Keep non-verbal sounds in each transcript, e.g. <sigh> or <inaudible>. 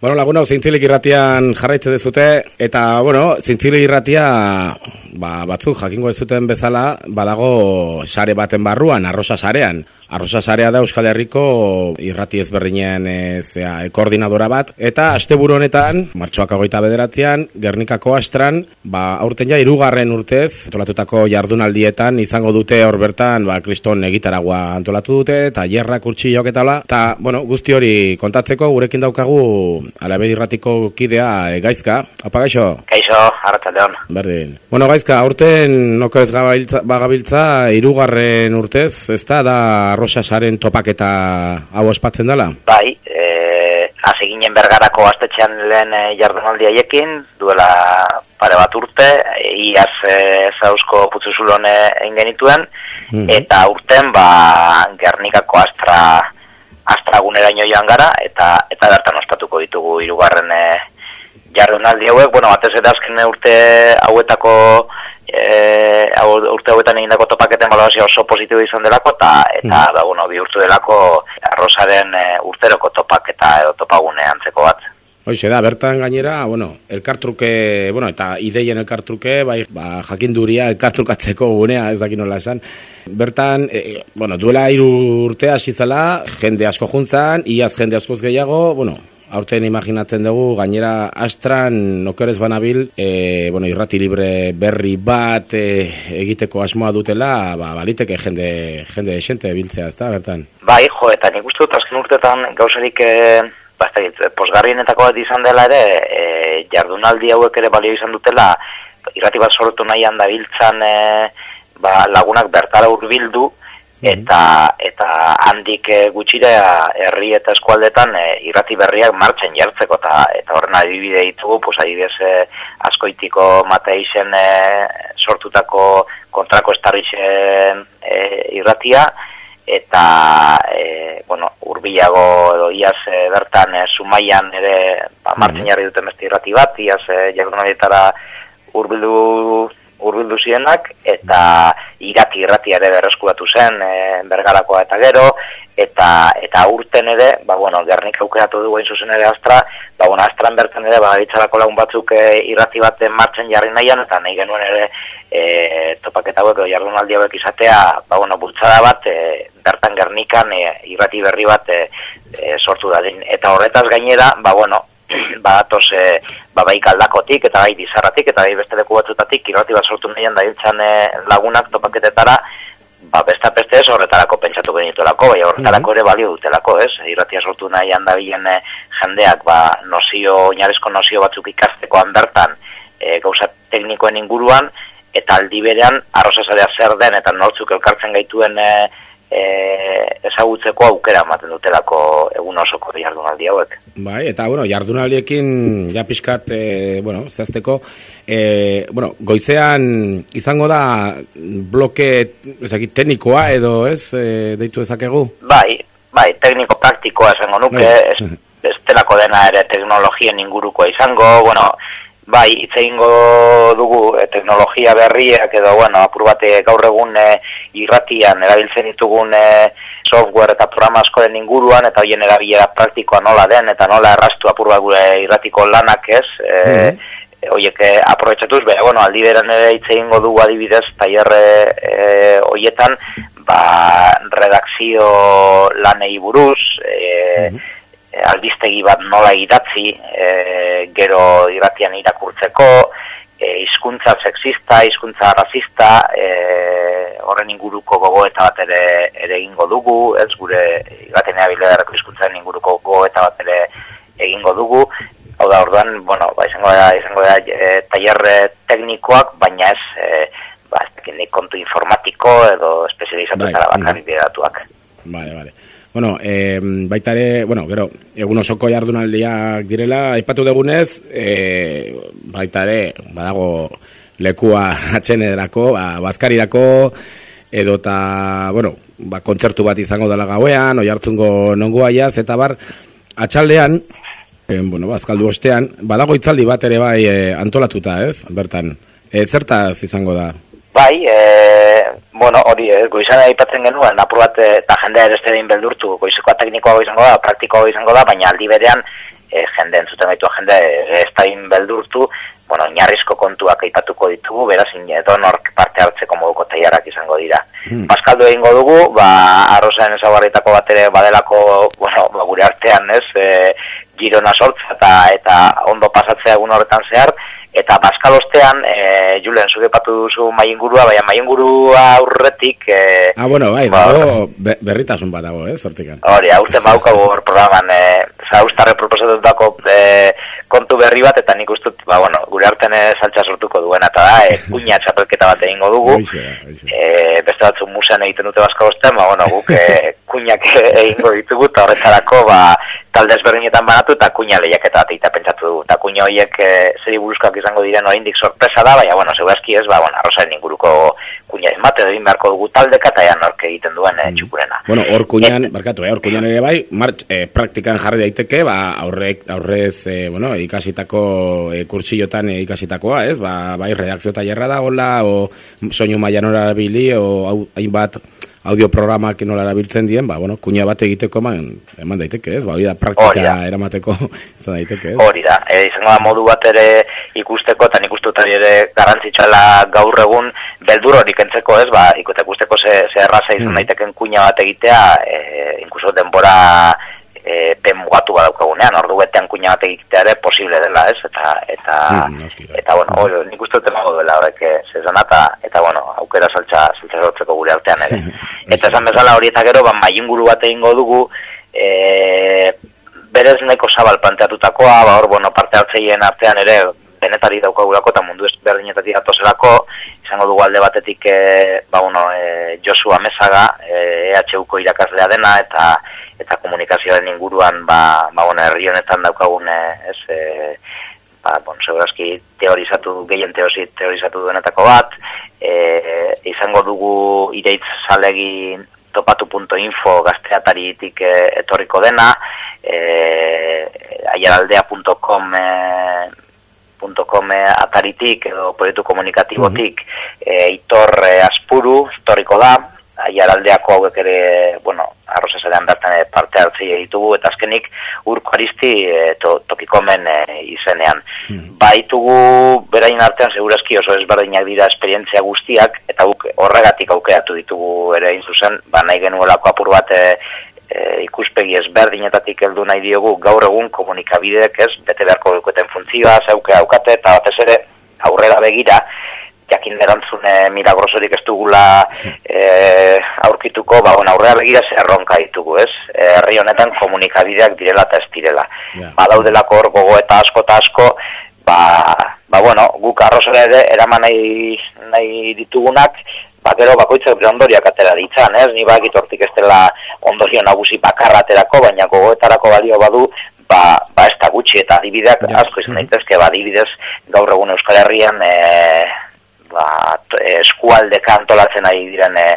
Bueno, laguna, zintzilik irratian jarraitze dezute, eta, bueno, zintzilik irratia ba, batzuk jakingo ez zuten bezala, badago sare baten barruan, arrosa sarean. Arrosa sarea da Euskal Herriko irrati ezberdinen e, zea, e, koordinadora bat. Eta asteburu honetan, martxoak agoita bederatzean, Gernikako astran, ba, aurten ja, irugarren urtez, antolatutako jardunaldietan, izango dute hor bertan, ba, kriston egitaragua antolatu dute, eta jerrak urtsiok eta la. Eta, bueno, guzti hori kontatzeko, gurekin daukagu, alabe irratiko kidea e, gaizka. Apa, gaixo? Gaixo, harratzaldeon. Berdin. Bueno, gaizka, aurten noko ez bagabiltza, irugarren urtez, ez da, da arrosasaren topaketa hau ospatzen dela? Bai, e, hasi ginen bergarako astetxean lehen e, jardunaldi haiekin, duela pare bat urte, iaz e, zauzko putzuzulone egin genituen, mm eta urten ba, Gernikako astra astra guneraino joan gara, eta eta bertan ospatuko ditugu hirugarren e, jardunaldi hauek, bueno, batez eta azken urte hauetako e, urte hauetan egindako topaketen balorazio oso positibo izan delako, eta, eta mm. ba, bueno, bihurtu delako arrozaren e, urteroko topaketa edo topagune antzeko bat. Hoxe da, bertan gainera, bueno, elkartruke, bueno, eta ideien elkartruke, bai, ba, jakinduria elkartrukatzeko gunea, ez dakit nola esan. Bertan, e, bueno, duela iru urtea zizala, jende asko juntzan, iaz jende askoz gehiago, bueno, aurten imaginatzen dugu, gainera astran nokerez banabil, e, bueno, irrati libre berri bat e, egiteko asmoa dutela, ba, baliteke jende, jende esente biltzea, ez da, bertan? Bai, jo, eta nik uste dut azken urtetan gauzarik e, posgarrienetako bat izan dela ere, e, jardunaldi hauek ere balio izan dutela, irrati bat sortu nahian da biltzan e, ba, lagunak bertara urbildu. Eta eta handik e, gutxira herri eta eskualdetan e, irrati berriak martzen jartzeko eta eta horren adibide ditugu pues adibidez e, askoitiko mateizen e, sortutako kontrako estarrixen e, irratia eta e, bueno hurbilago edo iaz e, bertan e, sumaian ere ba, martzen mhm. jarri duten beste irrati bat iaz e, jardunalietara hurbildu urbildu zienak, eta irati irrati ere berreskuratu zen e, bergarakoa eta gero, eta eta urten ere, ba, bueno, gernik aukeratu dugu zuzen ere astra, ba, bueno, astran bertan ere, ba, lagun batzuk e, irrati baten martzen jarri nahian, eta nahi genuen ere e, topaketa hauek, jardun aldi hauek izatea, ba, bueno, bultzada bat, e, bertan gernikan e, irrati berri bat e, e, sortu da. Eta horretaz gainera, ba, bueno, <clears throat> badatoz e, ba, bai kaldakotik eta bai dizarratik eta bai beste leku batzutatik irrati bat sortu nahian da hiltzan e, lagunak topaketetara ba, besta beste ez horretarako pentsatu genituelako, bai horretarako ere balio dutelako, ez? Irratia sortu nahian da bilen e, jendeak ba, nozio, oinarezko nozio batzuk ikastekoan bertan e, gauza teknikoen inguruan eta aldi berean arrozazarea zer den eta nortzuk elkartzen gaituen e, e, ezagutzeko aukera ematen dutelako egun osoko jardunaldi hauek. Bai, eta bueno, jardunaldiekin ja pixkat, e, bueno, zehazteko, e, bueno, goizean izango da bloke ezakit, teknikoa edo ez, e, deitu ezakegu? Bai, bai, tekniko praktikoa esango nuke, bai. ez, ez dena ere teknologien ingurukoa izango, bueno, bai, itzegingo dugu e, teknologia berriak edo, bueno, apur bate eh, gaur egun e, irratian erabiltzen ditugun e, software eta programa askoren inguruan, eta hoien erabilera praktikoa nola den, eta nola errastu apur bat gure irratiko lanak ez, e, mm -hmm. Oiek aprobetsatuz, baina, bueno, aldi beran ere hitz egingo dugu adibidez, taier e, oietan, ba, redakzio lanei buruz, e, e, albistegi bat nola idatzi e, gero irratian irakurtzeko e, hizkuntza sexista, hizkuntza rasista e, horren inguruko gogoeta bat ere, ere egingo dugu ez gure irratien abiledarako hizkuntzaren inguruko gogoeta bat ere egingo dugu hau da orduan, bueno, ba, izango da, izango da e, taller teknikoak, baina ez e, ba, kontu informatiko edo espezializatu bai, zara bakarrik bidatuak. Vale, vale. Bueno, e, baita ere, bueno, gero, egun osoko jardunaldiak direla, aipatu degunez, e, baita ere, badago lekua <laughs> atxenerako, ba, bazkarirako, edo eta, bueno, ba, kontzertu bat izango dela gauean, oi hartzungo nongoa eta bar, atxaldean, e, bueno, bazkaldu ostean, badago itzaldi bat ere bai e, antolatuta, ez, bertan, e, zertaz izango da? Bai, e, bueno, hori, e, goizan aipatzen genuen, apur bat, eta jendea ere ez beldurtu, goizekoa teknikoa izango da, praktikoa izango da, baina aldi berean, e, jende entzuten gaitu jende ez da beldurtu, bueno, inarrizko kontuak aipatuko ditugu, beraz, edo nork parte hartzeko moduko taiarak izango dira. Hmm. Paskaldu egingo dugu, ba, arrozen ezagarritako bat ere badelako, bueno, ba, gure artean, ez, e, girona sortza eta, eta ondo pasatzea egun horretan zehar, Eta Pascal ostean, e, Julen, zuke patu duzu maingurua, baina maingurua aurretik... E, ah, bueno, bai, ba, dago berritasun bat dago, eh, zortikan. Hori, aurten bauka hor programan, e, zauztarre proposatut dako e, kontu berri bat, eta nik ustut, ba, bueno, gure artean saltza sortuko duena, eta da, <laughs> e, kuña txapelketa bat egingo dugu. E, beste batzu musean egiten dute Pascal ostean, ba, bueno, guk e, <laughs> kuñak egingo ditugu, eta horretarako, ba, talde ezberdinetan banatu eta kuña lehiaketa bat eta pentsatu du. Eta kuña horiek e, zeri buruzkoak izango diren oraindik sorpresa da, baina, bueno, segurazki ez, ba, bueno, arrozaren inguruko kuña emate egin beharko dugu taldeka eta ean norke egiten duen e, txupurena. Bueno, hor kuñan, et, barkatu, eh, hor kuñan ere bai, martx, eh, praktikan jarri daiteke, ba, aurrek, aurrez, eh, bueno, ikasitako eh, kurtsillotan eh, ikasitakoa, ez, ba, bai, reakzio tailerra da, hola, o soinu maian horabili, o hainbat, audioprogramak nola erabiltzen dien, ba, bueno, kuña bat egiteko eman, eman daiteke, ez? Ba, hori da, praktika eramateko <laughs> izan daiteke, ez? Hori da, e, izango da modu bat ere ikusteko, eta nik uste ere garantzitxala gaur egun beldur hori kentzeko, ez? Ba, ikutek usteko ze, ze erraza izan mm. daiteken kuña bat egitea, e, inkuso denbora e, pen mugatu badaukagunean, ordu betean kuina bat egitea ere posible dela, ez? Eta, eta, mm, eta bueno, hori, nik uste dut emago duela, horrek, zezan, eta, eta, bueno, aukera saltza, saltza sortzeko gure artean ere. <laughs> eta esan bezala hori eta gero, ban, mainguru bat egingo dugu, e, berez neko zabal planteatutakoa, ba, hor, bueno, parte hartzeien artean ere, benetari daukagulako eta mundu berdinetatik atozelako, izango dugu alde batetik e, ba, bueno, e, Josua Mesaga, e, EHUko irakaslea dena, eta eta komunikazioaren inguruan ba, ba bueno, herri honetan daukagun ez e, ba, bon, segurazki teorizatu, gehien teorizatu duenetako bat. E, izango dugu ireitz salegi topatu.info gazteataritik e, etorriko dena. E, aiaraldea.com e, .com ataritik edo proiektu komunikatibotik mm -hmm. itor e, aspuru, torriko da, aiaraldeako hauek ere, bueno, arrozazarean bertan eh, parte hartzei ditugu, eta azkenik urko aristi e, to, tokikomen e, izenean. Hmm. Baitugu berain artean segurazki oso ezberdinak dira esperientzia guztiak, eta guk horregatik aukeatu ditugu ere zuzen, ba nahi genuelako apur bat e, ikuspegi ezberdinetatik heldu nahi diogu gaur egun komunikabideek ez, bete beharko duketen funtzioa, zeuke aukate, eta batez ere aurrera begira, jakin erantzune milagrosorik ez dugula e, aurkituko, ba, bon, aurrera begira zerronka ditugu, ez? Herri honetan komunikabideak direla eta ez direla. Yeah. Badaudelako hor gogo eta asko eta asko, ba, ba bueno, guk arrozera ere eraman nahi, nahi ditugunak, ba, gero bakoitzak ondoriak atera ditzan, ez? Ni bakit hortik ez dela ondorio nagusi bakarraterako, baina gogoetarako balio badu, ba, ba ez da gutxi. Eta adibideak asko izan daitezke, ba, adibidez gaur egun Euskal Herrian e, ba, eskualdeka antolatzen ari diren e,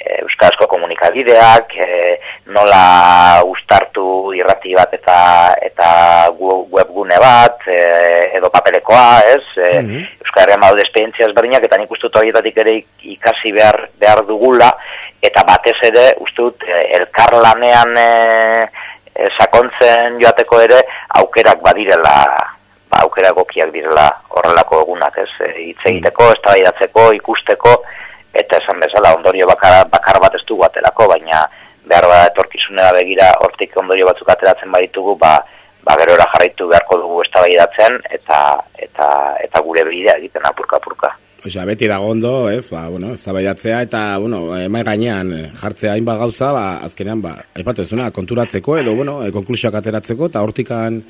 euskarazko komunikabideak, e, nola ustartu irrati bat eta eta webgune bat, e, edo papelekoa, ez? E, mm -hmm. Euskal maude esperientzia ezberdinak, eta nik uste dut horietatik ere ikasi behar, behar dugula, eta batez ere, uste dut, elkar lanean e, sakontzen joateko ere, aukerak badirela ba, aukera gokiak direla horrelako egunak, ez, e, hitz egiteko, ez ikusteko, eta esan bezala ondorio bakar, bakar bat ez dugu atelako, baina behar bat etorkizunera begira hortik ondorio batzuk ateratzen baditugu, ba, ba gerora jarraitu beharko dugu eztabaidatzen eta eta eta gure bidea egiten apurka apurka. Osea, beti da gondo, ez, ba, bueno, eztabaidatzea eta, bueno, mai gainean jartzea hainbat gauza, ba, azkenean, ba, aipatezuna, konturatzeko edo, bueno, konklusioak ateratzeko eta hortikan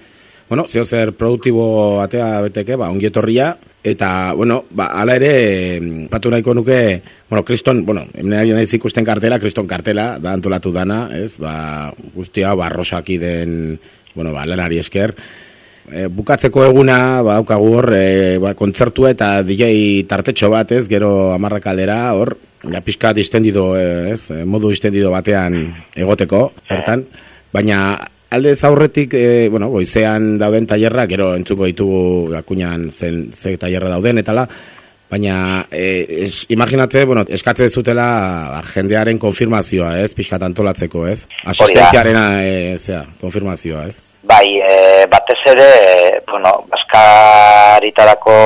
bueno, zeo zer produktibo atea beteke, ba, ongi etorria, eta, bueno, ba, ala ere, patu nahiko nuke, bueno, kriston, bueno, emne nahi ikusten kartela, kriston kartela, da antolatu dana, ez, ba, guztia, ba, rosaki den, bueno, ba, lanari esker, e, bukatzeko eguna, ba, aukagu hor, e, ba, kontzertua eta DJ tartetxo bat, ez, gero amarrak aldera, hor, ja, pixka distendido, ez, modu distendido batean egoteko, bertan, baina alde zaurretik, e, bueno, goizean dauden tailerra, gero entzuko ditugu akuñan zen ze tailerra dauden etala, baina e, es, imaginatze, bueno, eskatze zutela ba, jendearen konfirmazioa, ez, pixkat antolatzeko, ez? Asistentziarena, e, zera, konfirmazioa, ez? Bai, e, batez ere, bueno, baskaritarako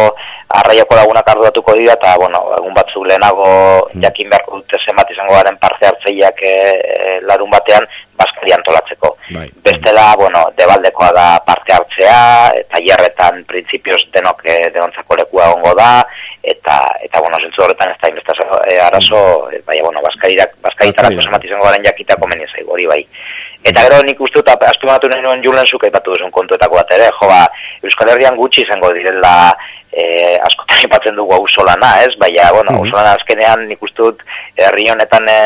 arraiako lagunak arduratuko dira, eta, bueno, egun batzuk lehenago mm. jakin beharko dute zenbat izango garen parte hartzeiak e, e, larun batean, baskari antolatzeko. Bai. Bestela, bueno, debaldekoa da parte hartzea, eta jarretan printzipioz denok e, denontzako lekua ongo da, eta, eta bueno, zentzu horretan ez da inbestaz e, arazo, e, bai, bueno, baskaritarako baskari zenbat izango garen jakitako meniz, hori bai. Eta gero nik uste dut, azpimatu nahi nuen julen zuka ipatu duzun kontuetako bat ere, jo ba, Euskal Herrian gutxi izango direla e, askotan ipatzen dugu ausolana, ez? Baina, bueno, mm -hmm. azkenean nik uste dut, herri honetan e,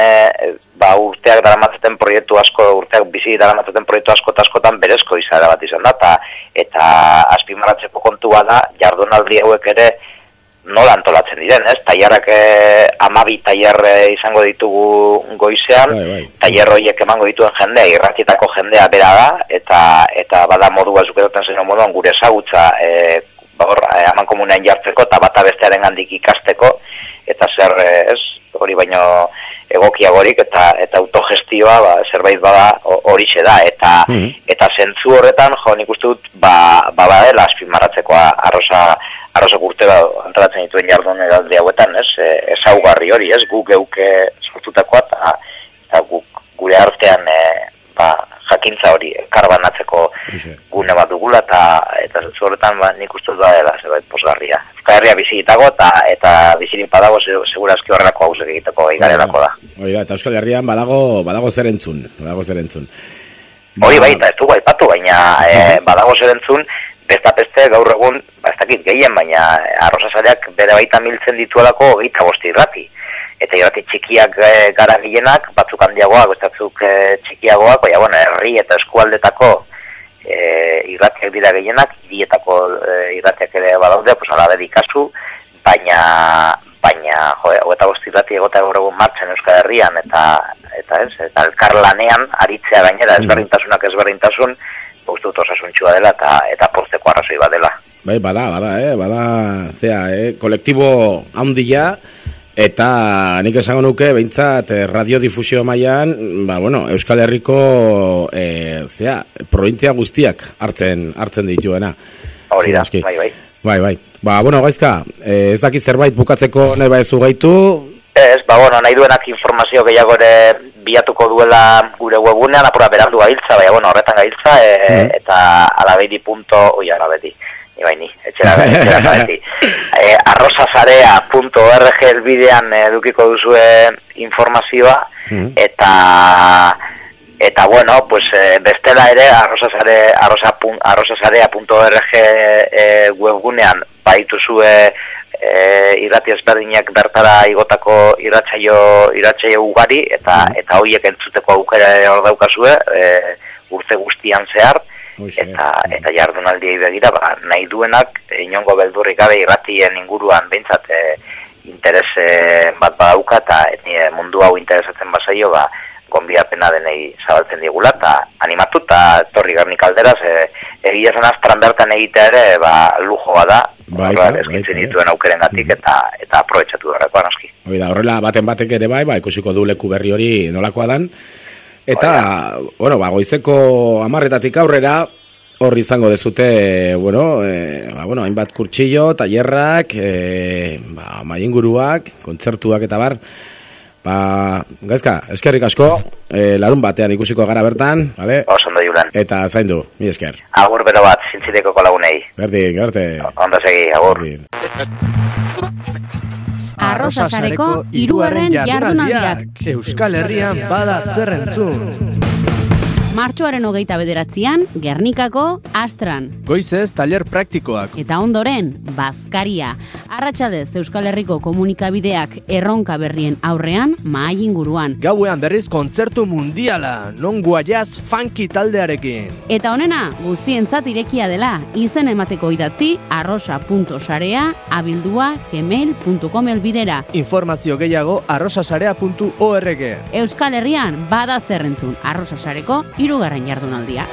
ba, urteak dara proiektu asko, urteak bizi dara proiektu asko eta askotan berezko izara bat izan da, eta, eta azpimaratzeko kontua da, jardunaldi hauek ere, nola antolatzen diren, ez? Taiarrak eh, amabi taier eh, izango ditugu goizean, bai, bai. taier horiek emango dituen jendea, irratietako jendea bera da, eta eta bada modu bazukeroten zen moduan gure ezagutza eh, hor, eh, aman komunean jartzeko, eta bata bestearen handik ikasteko, eta zer, eh, ez, hori baino egokiagorik eta eta autogestioa ba, zerbait bada hori da eta mm eta zentzu horretan jo nik uste dut ba ba badela azpimarratzekoa arrosa arrozak urte ba, antaratzen dituen jardun edaldi hauetan, ez? E, ezaugarri hori, ez? Gu geuke sortutakoa eta, eta guk gure artean e, ba, jakintza hori karbanatzeko gune bat dugula eta eta horretan ba, nik uste da dela zerbait posgarria. Euskal bizi eta, eta bizirin padago segurazki horrelako hau egiteko igarelako da. Hori da, eta Euskal Herrian badago, badago zer entzun, badago zer entzun. Hori baita, ez dugu aipatu, baina e, badago zer entzun, besta peste gaur egun, ba, ez dakit gehien, baina arrozazareak bere baita miltzen dituelako gita bosti irrati. Eta irrati txikiak e, gara gehienak, batzuk handiagoak, bestatzuk e, txikiagoak, baina bueno, herri eta eskualdetako e, irratiak dira gehienak, irietako e, irratiak ere badaude, pues ala dedikazu, baina, baina, jo, eta bosti irrati egota gaur egun martzen Euskal Herrian, eta, eta ez, eta elkar lanean, aritzea gainera, mm. ezberdintasunak ezberdintasun, uste dut osasuntxua dela eta eta portzeko arrazoi bat dela. Bai, bada, bada, eh, bada, zea, eh, kolektibo handia, eta nik esango nuke, behintzat, eh, radiodifusio mailan ba, bueno, Euskal Herriko, eh, zea, provintzia guztiak hartzen hartzen dituena. Hori da, bai, bai. Bai, bai. Ba, bueno, gaizka, eh, ez dakiz zerbait bukatzeko nahi baizu gaitu, Ez, ba, bueno, nahi duenak informazio gehiago ere biatuko duela gure webunean, apura berandu gailtza, baina, bueno, horretan gailtza, e, mm. eta alabedi punto, oi, alabedi, ni baini, etxera, etxera, alabedi. <laughs> e, arrosazarea.org elbidean edukiko duzue informazioa, mm. eta, eta, bueno, pues, e, bestela ere, arrosazare, arrosazarea.org e, webgunean, baitu zue, e, irrati ezberdinak bertara igotako irratsaio irratsaio ugari eta mm. eta hoiek entzuteko aukera hor daukazue e, urte guztian zehar eta eta jardunaldiei begira ba, nahi duenak inongo beldurrik gabe irratien inguruan beintzat e, interes bat badauka eta e, mundu hau interesatzen basaio ba gonbiapena denei zabaltzen digula eta animatu eta torri garnik alderaz e, egia zen aztran bertan egitea ere ba, lujo bada bai, bai, eskintzen bai, dituen aukeren gatik eta eta aprobetsatu darako anaski. Da, horrela baten batek ere bai, ba, ikusiko du leku berri hori nolakoa dan. Eta, bueno, ba, goizeko amarretatik aurrera, hor izango dezute, bueno, e, ba, bueno, hainbat kurtsillo, tailerrak, e, ba, mainguruak, kontzertuak eta bar, Ba, gaizka, eskerrik asko, e, larun batean ikusiko gara bertan, vale? Osondo julen. Eta zaindu, mi esker. Agur bero bat, zintziteko kolagunei. Berdin, gerte. Ondo segi, agur. Arrosa sareko, iruaren jardunaldiak. Euskal Herrian bada zerrentzun. Martxoaren hogeita bederatzean, Gernikako Astran. Goizez, taller praktikoak. Eta ondoren, Bazkaria. Arratxadez, Euskal Herriko komunikabideak erronka berrien aurrean, maai inguruan. Gauean berriz kontzertu mundiala, non guaiaz funky taldearekin. Eta honena, guztientzat irekia dela, izen emateko idatzi, arrosa.sarea, abildua, gmail.com elbidera. Informazio gehiago, arrosasarea.org. Euskal Herrian, bada zerrentzun, arrosasareko, irugarren jardunaldia.